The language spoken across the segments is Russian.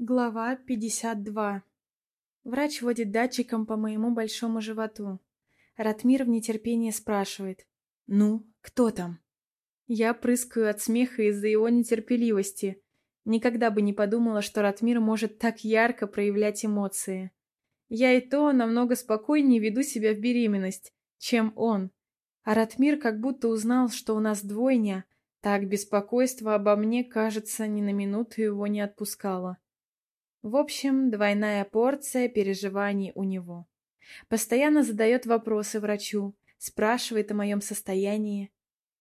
Глава 52. Врач водит датчиком по моему большому животу. Ратмир в нетерпении спрашивает. «Ну, кто там?» Я прыскаю от смеха из-за его нетерпеливости. Никогда бы не подумала, что Ратмир может так ярко проявлять эмоции. Я и то намного спокойнее веду себя в беременность, чем он. А Ратмир как будто узнал, что у нас двойня, так беспокойство обо мне, кажется, ни на минуту его не отпускало. В общем, двойная порция переживаний у него. Постоянно задает вопросы врачу, спрашивает о моем состоянии.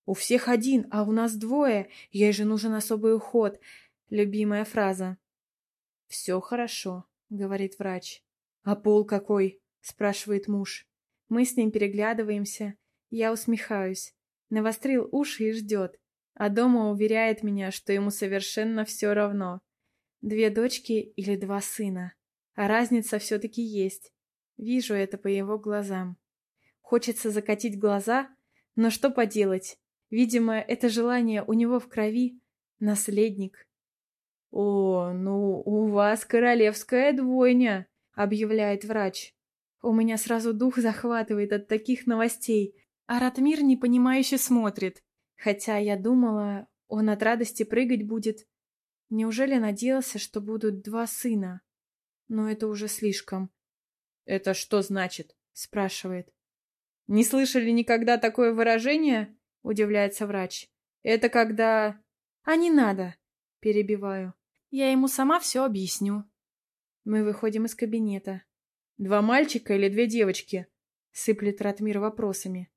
«У всех один, а у нас двое, ей же нужен особый уход», — любимая фраза. «Все хорошо», — говорит врач. «А пол какой?» — спрашивает муж. Мы с ним переглядываемся. Я усмехаюсь. Навострил уши и ждет. А дома уверяет меня, что ему совершенно все равно. Две дочки или два сына. А разница все-таки есть. Вижу это по его глазам. Хочется закатить глаза, но что поделать? Видимо, это желание у него в крови. Наследник. «О, ну, у вас королевская двойня», — объявляет врач. У меня сразу дух захватывает от таких новостей, а Ратмир непонимающе смотрит. Хотя я думала, он от радости прыгать будет, Неужели надеялся, что будут два сына? Но это уже слишком. «Это что значит?» — спрашивает. «Не слышали никогда такое выражение?» — удивляется врач. «Это когда...» «А не надо!» — перебиваю. «Я ему сама все объясню». Мы выходим из кабинета. «Два мальчика или две девочки?» — сыплет Ратмир вопросами.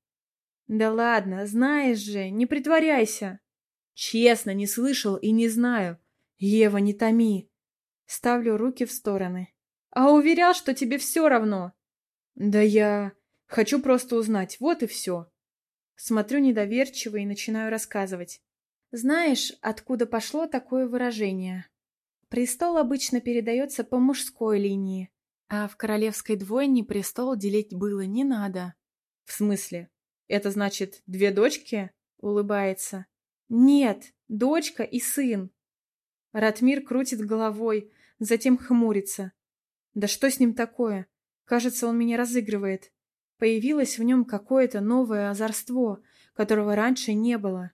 «Да ладно, знаешь же, не притворяйся!» «Честно, не слышал и не знаю. «Ева, не томи!» Ставлю руки в стороны. «А уверял, что тебе все равно!» «Да я... Хочу просто узнать, вот и все!» Смотрю недоверчиво и начинаю рассказывать. Знаешь, откуда пошло такое выражение? Престол обычно передается по мужской линии, а в королевской двойне престол делить было не надо. В смысле? Это значит, две дочки? Улыбается. Нет, дочка и сын. Ратмир крутит головой, затем хмурится. Да что с ним такое? Кажется, он меня разыгрывает. Появилось в нем какое-то новое озорство, которого раньше не было.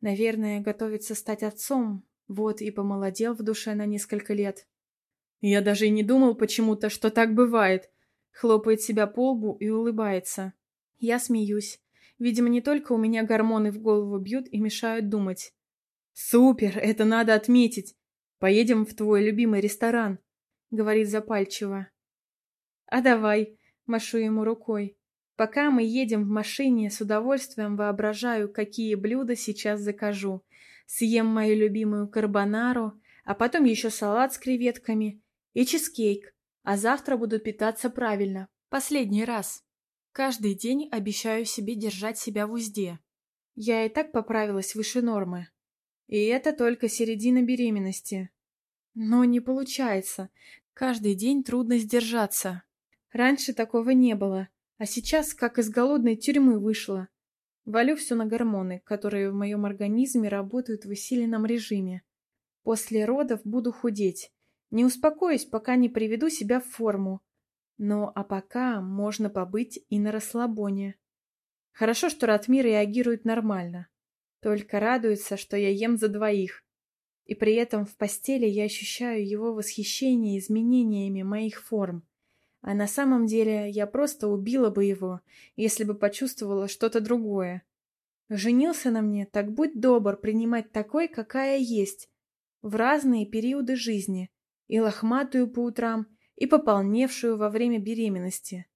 Наверное, готовится стать отцом, вот и помолодел в душе на несколько лет. Я даже и не думал почему-то, что так бывает. Хлопает себя по лбу и улыбается. Я смеюсь. Видимо, не только у меня гормоны в голову бьют и мешают думать. «Супер, это надо отметить. Поедем в твой любимый ресторан», — говорит запальчиво. «А давай», — машу ему рукой. Пока мы едем в машине, с удовольствием воображаю, какие блюда сейчас закажу. Съем мою любимую карбонару, а потом еще салат с креветками и чизкейк. А завтра буду питаться правильно. Последний раз. Каждый день обещаю себе держать себя в узде. Я и так поправилась выше нормы. И это только середина беременности. Но не получается. Каждый день трудно сдержаться. Раньше такого не было, а сейчас как из голодной тюрьмы вышла. Валю все на гормоны, которые в моем организме работают в усиленном режиме. После родов буду худеть. Не успокоюсь, пока не приведу себя в форму. Но а пока можно побыть и на расслабоне. Хорошо, что Ратмир реагирует нормально. Только радуется, что я ем за двоих. И при этом в постели я ощущаю его восхищение изменениями моих форм. А на самом деле я просто убила бы его, если бы почувствовала что-то другое. Женился на мне, так будь добр принимать такой, какая есть, в разные периоды жизни, и лохматую по утрам, и пополневшую во время беременности.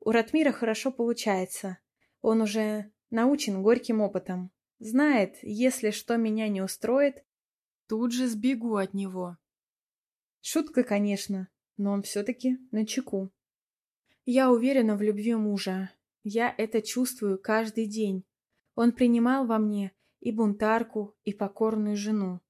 У Ратмира хорошо получается. Он уже научен горьким опытом. Знает, если что меня не устроит, тут же сбегу от него. Шутка, конечно, но он все-таки на чеку. Я уверена в любви мужа. Я это чувствую каждый день. Он принимал во мне и бунтарку, и покорную жену.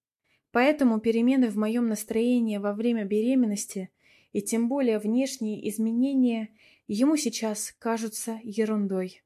Поэтому перемены в моем настроении во время беременности и тем более внешние изменения ему сейчас кажутся ерундой.